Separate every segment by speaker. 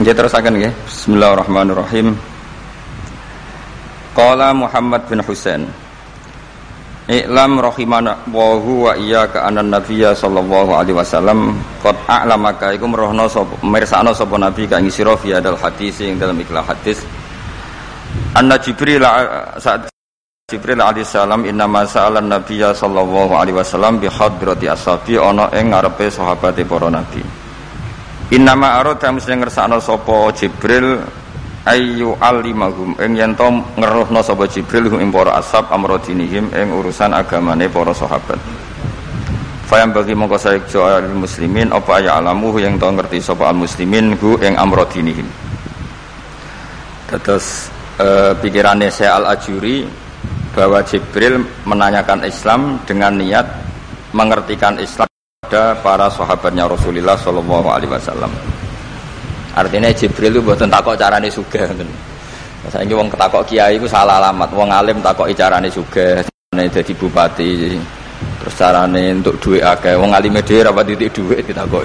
Speaker 1: Nggih terusaken nggih. Bismillahirrahmanirrahim. Qala Muhammad bin Husain I'lam rahimana wa huwa iyyaka anan nabiyya sallallahu alaihi wasallam qad a'lamaka iku merohno sapa mirsakno sapa nabi kang sira fi hadal hadis ing dalam ikhlas hadis anna jibril saat Jibril alaihi salam inna ma sa'alan nabiyya sallallahu alaihi wasallam bi hadrati ashabi ana ing ngarepe sahabate para nabi Inna ma arada mesti ngersakno sapa Jibril ayu alimahum. Ing yen to ngeruhna sapa Jibril ing para ashab amrodinihim ing urusan agamane para sahabat. Fayam bagi mongko saik al muslimin apa ya alamu yang to ngerti sapa al muslimin hu ing amrodinihim Terus e, pikirannya saya al ajuri bahwa Jibril menanyakan Islam dengan niat mengertikan Islam pada para sahabatnya Rasulullah Shallallahu Alaihi Wasallam. Artinya Jibril itu buatan takok carane suga. Saya ini wong ketakok kiai itu salah alamat. Wong alim takok carane suga. jadi bupati. Terus carane untuk duit akeh. Wong alim dhewe rapat titik duit ditakok.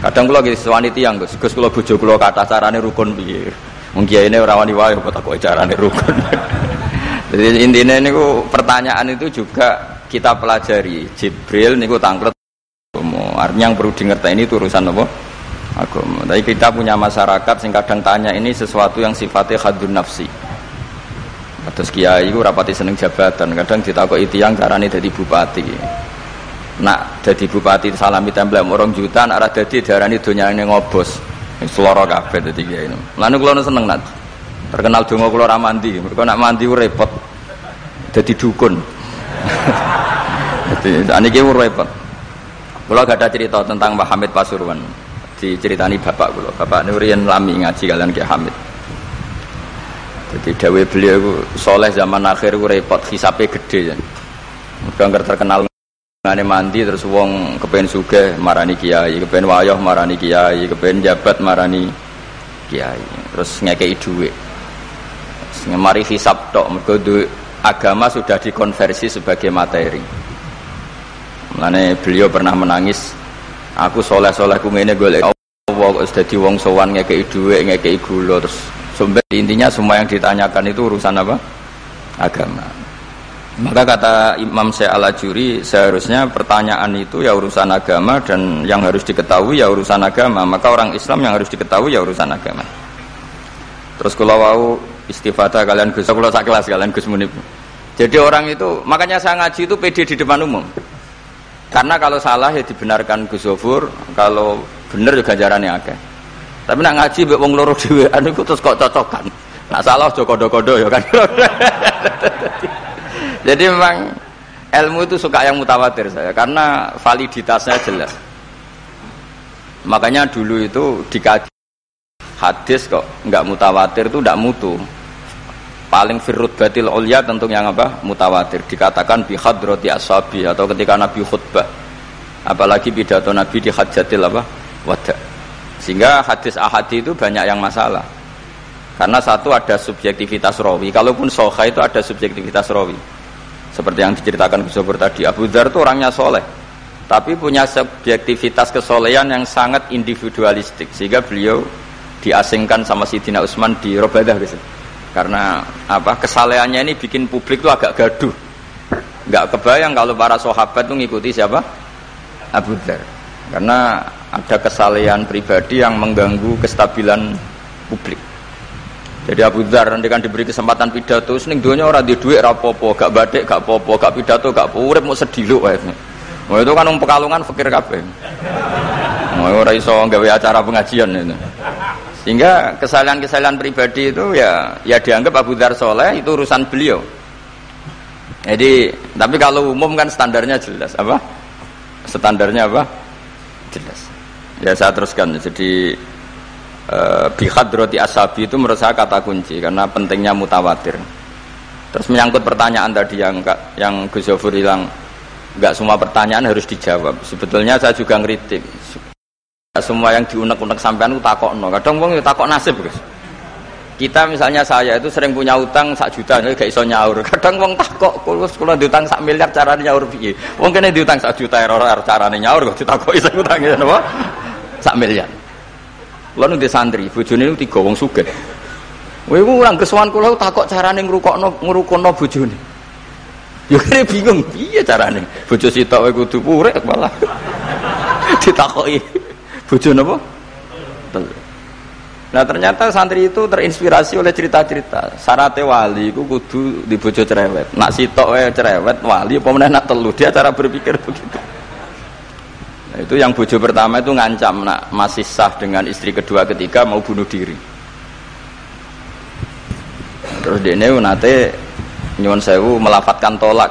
Speaker 1: Kadang kula nggih wanita yang Gus, Gus kula bojo kula kata carane rukun piye. Wong kiai ini ora wani wae kok takok carane rukun. Jadi intinya ini pertanyaan itu juga kita pelajari. Jibril niku tangklet. Artinya yang perlu dimengerti ini itu urusan apa? agama. Tapi kita punya masyarakat sing kadang tanya ini sesuatu yang sifatnya khadun nafsi. Terus kiai itu rapati seneng jabatan, kadang ditakoki tiyang carane dadi bupati. Nak dadi bupati salami template orang juta, nak ora dadi darani donyane ngobos. Seloro kabeh dadi kiai. Lan kula seneng nak. Terkenal donga kula ora mandi, mergo nak mandi repot. Dadi dukun. Jadi, ini repot. Kalau gak ada cerita tentang Mbah Hamid Pasuruan diceritani bapak kula. Bapak Nurian lami ngaji kalian Ki Hamid. Jadi dawe beliau soleh zaman akhir itu repot, hisape gede ya. Udah terkenal ngane mandi terus wong kepen suge marani kiai, kepen wayoh marani kiai, kepen jabat marani kiai. Terus ngekei duit. Mari hisap tok mergo agama sudah dikonversi sebagai materi. Mulane beliau pernah menangis Aku soleh-soleh ku ngene golek Allah kok dadi wong sowan ngekeki dhuwit, ngekeki gula terus sampai intinya semua yang ditanyakan itu urusan apa? Agama. Maka kata Imam Syekh Al-Ajuri seharusnya pertanyaan itu ya urusan agama dan yang harus diketahui ya urusan agama. Maka orang Islam yang harus diketahui ya urusan agama. Terus kalau mau istifadah kalian Gus, kalau sak kelas kalian Gus Munib. Jadi orang itu makanya saya ngaji itu pede di depan umum. Karena kalau salah ya dibenarkan Gus kalau benar juga jarannya akeh. Tapi nak ngaji mbek wong loro dhewean iku terus kok cocokan. Nak salah aja kodo-kodo ya kan. Jadi memang ilmu itu suka yang mutawatir saya karena validitasnya jelas. Makanya dulu itu dikaji hadis kok nggak mutawatir itu nggak mutu paling firut batil ulia tentu yang apa? Mutawatir. Dikatakan bi hadrati ashabi atau ketika Nabi khutbah. Apalagi pidato Nabi di hajatil apa? Wada. Sehingga hadis ahadi itu banyak yang masalah. Karena satu ada subjektivitas rawi. Kalaupun soha itu ada subjektivitas rawi. Seperti yang diceritakan Gus tadi. Abu Dhar itu orangnya soleh. Tapi punya subjektivitas kesolehan yang sangat individualistik. Sehingga beliau diasingkan sama Sidina Utsman di Robadah gitu karena apa kesalehannya ini bikin publik itu agak gaduh. Nggak kebayang kalau para sahabat itu ngikuti siapa? Abu Dhar. Karena ada kesalehan pribadi yang mengganggu kestabilan publik. Jadi Abu Dhar nanti kan diberi kesempatan pidato sening dunia orang di duit rapopo gak badek gak popo gak pidato gak urip mau sedih lu Oh itu kan um pekalungan fakir kabeh. Mau ora iso gawe acara pengajian itu. Sehingga kesalahan-kesalahan pribadi itu ya ya dianggap Abu Dhar soleh itu urusan beliau. Jadi tapi kalau umum kan standarnya jelas apa? Standarnya apa? Jelas. Ya saya teruskan. Jadi eh, bihadroti asabi itu saya kata kunci karena pentingnya mutawatir. Terus menyangkut pertanyaan tadi yang yang Gus Zofur bilang nggak semua pertanyaan harus dijawab. Sebetulnya saya juga ngeritik semua yang diunek-unek sampean itu takok no. Kadang wong takok nasib, guys. Kita misalnya saya itu sering punya utang sak juta, gak iso nyaur. Kadang wong takok, kalau kalau diutang sak miliar caranya nyaur piye? Wong kene diutang sak juta error caranya nyaur kok ditakoki sak utang ya napa? Sak miliar. Kula nu santri, bojone niku tiga wong sugih. Kowe iku ora kesuwan kula takok carane ngrukokno ngrukono bojone. Ya kene bingung piye carane. Bojo sitok kowe kudu purek malah. Ditakoki. Bojo napa? Telu. Nah ternyata santri itu terinspirasi oleh cerita-cerita. Sarate wali itu kudu di bojo cerewet. Nak sitok wae cerewet wali apa meneh nak telu dia cara berpikir begitu. Nah, itu yang bojo pertama itu ngancam nak masih sah dengan istri kedua ketiga mau bunuh diri. Terus dia nate nyuwun sewu melafatkan tolak.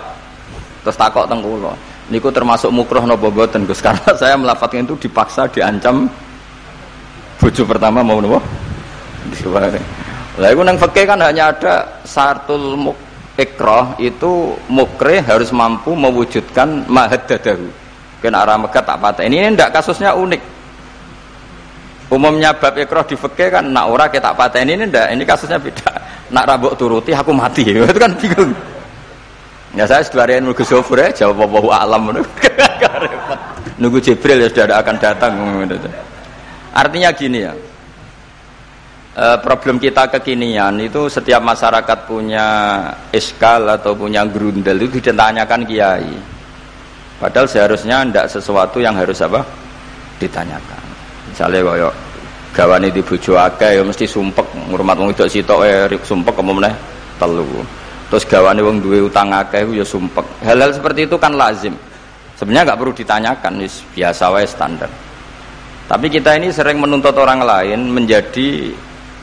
Speaker 1: Terus takok teng kula. Niku termasuk mukroh nopo boten Gus? Karena saya melafatkan itu dipaksa diancam bojo pertama mau nopo lah itu nang fakih kan hanya ada sartul muk ikroh itu mukre harus mampu mewujudkan mahad dadahu kan arah megat tak patah ini ndak kasusnya unik. Umumnya bab ikroh di fakih kan nak ora kita patah ini ndak ini kasusnya beda. Nak rabuk turuti aku mati. Itu kan bingung ya saya setelahnya nunggu sofur ya jawab apa alam nunggu Jibril ya sudah akan datang Artinya gini ya, e, problem kita kekinian itu setiap masyarakat punya eskal atau punya grundel itu ditanyakan kiai. Padahal seharusnya tidak sesuatu yang harus apa ditanyakan. Misalnya koyo gawane di bojo akeh ya mesti sumpek ngurmat wong wedok sitok eh sumpek kemene telu. Terus gawane wong duwe utang akeh ya sumpek. Hal-hal seperti itu kan lazim. Sebenarnya nggak perlu ditanyakan, biasa wae standar. Tapi kita ini sering menuntut orang lain menjadi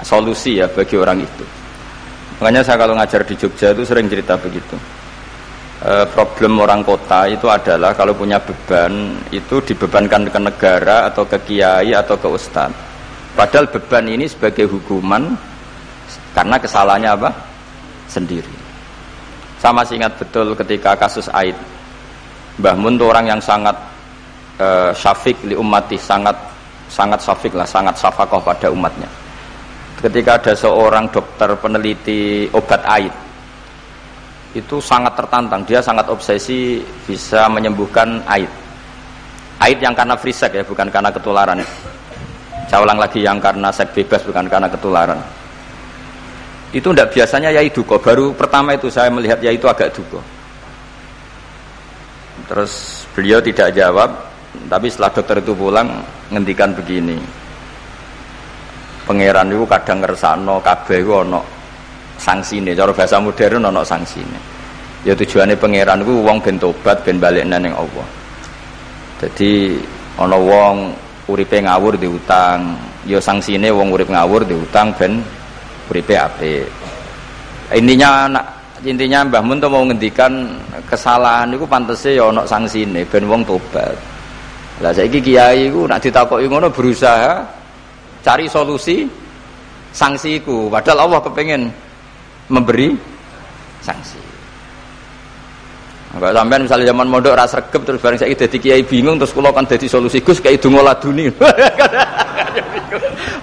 Speaker 1: solusi ya bagi orang itu. Makanya saya kalau ngajar di Jogja itu sering cerita begitu. E, problem orang kota itu adalah kalau punya beban itu dibebankan ke negara atau ke kiai atau ke ustad. Padahal beban ini sebagai hukuman karena kesalahannya apa? Sendiri. Sama masih ingat betul ketika kasus Aid. Mbah Mun itu orang yang sangat e, syafiq li ummati, sangat sangat safik lah, sangat safakoh pada umatnya. Ketika ada seorang dokter peneliti obat aid, itu sangat tertantang, dia sangat obsesi bisa menyembuhkan aid. Aid yang karena free sex ya, bukan karena ketularan. Saya ulang lagi yang karena seks bebas, bukan karena ketularan. Itu tidak biasanya yai duko. Baru pertama itu saya melihat yai itu agak duko. Terus beliau tidak jawab, tapi setelah dokter itu pulang ngendikan begini. Pangeran itu kadang ngersano kabeh iku ana sangsine. Cara bahasa modern ana sangsine. Ya tujuannya pangeran itu wong ben tobat ben balik Allah. Jadi ana wong uripe ngawur di utang, ya sangsine wong urip ngawur di utang ben uripe apik. Intinya anak intinya Mbah Mun mau ngendikan kesalahan itu pantese ya ana sangsine ben wong tobat. Lah saiki kiai iku nak ditakoki ngono berusaha cari solusi sanksi iku. Padahal Allah kepengen memberi sanksi. Enggak sampean misalnya zaman mondok ras regep terus bareng saiki dadi kiai bingung terus kula kan dadi solusi Gus kayak donga laduni.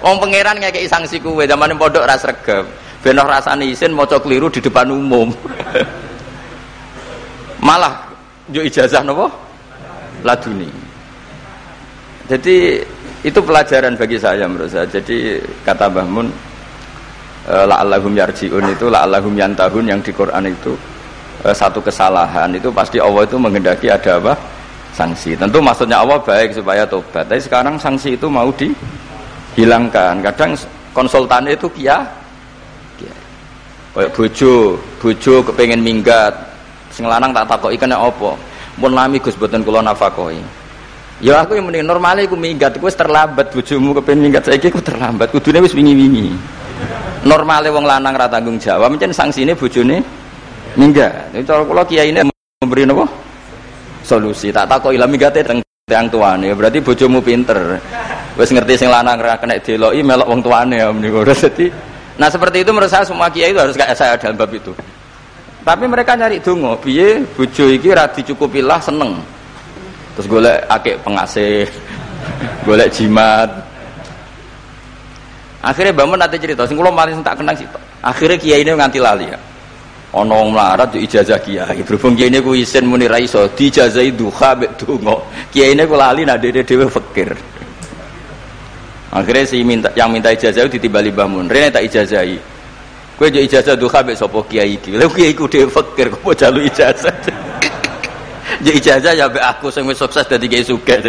Speaker 1: Wong pangeran ngekeki sanksi kuwe zaman mondok ras regep. Ben rasane isin maca keliru di depan umum. Malah yo ijazah napa? Laduni. Jadi itu pelajaran bagi saya menurut saya. Jadi kata Mbah Mun eh, la'allahum yarjiun itu la'allahum yantahun yang di Quran itu satu kesalahan itu pasti Allah itu menghendaki ada apa? sanksi. Tentu maksudnya Allah baik supaya tobat. Tapi sekarang sanksi itu mau dihilangkan. Kadang konsultan itu kia kayak bojo, bojo kepengen minggat. Sing lanang tak takoki kena apa? Mun lami Gus kula nafakoi. Ya aku yang mending normalnya aku minggat, aku terlambat bojomu kepen minggat saya aku terlambat. Kudune wis wingi-wingi. Normalnya wong lanang ra tanggung jawab, mencen sanksine bojone minggat. Itu cara kula kiai ini memberi napa? Solusi. Tak takoki lah minggate teng tiang tuane. Berarti bojomu pinter. Wis ngerti sing lanang ra kena deloki melok wong tuane ya menika. Dadi Nah seperti itu menurut saya semua kiai itu harus kayak saya dalam bab itu. Tapi mereka nyari dongo, piye bojo iki ra dicukupilah seneng terus golek akik pengasih golek jimat akhirnya bangun nanti cerita sing kula paling tak kenang sih akhirnya kiai ini nganti lali ya ono melarat ijazah kiai. Berhubung kiai ku isin muni ra iso dijazahi duha mek donga. Kiai ini ku lali nak dhewe dhewe fakir. Akhirnya si minta, yang minta ijazah ditimbali bangun Rene tak ijazahi. Gue jadi ijazah duha be sopo kiai iki? Lha kiai ku dhewe fakir kok mau jalu ijazah? Jadi ijazah ya aku sing wis sukses dadi kiai sugih